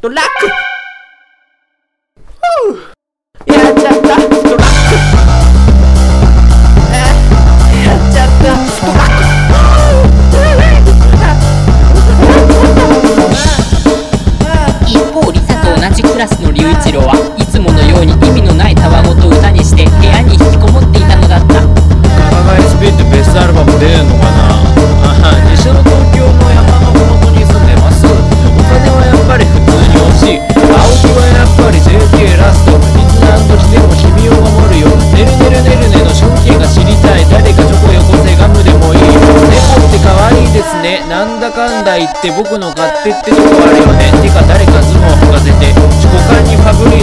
ドラッグクラスの龍一郎はいつものように意味のないたわごと歌にして部屋に引きこもっていたのだった。ガガ SP ってベストアルバム出るのかな？愛いですねなんだかんだ言って僕の勝手ってとこあるよね。てか誰かズボンを吹かせて股間にファブリ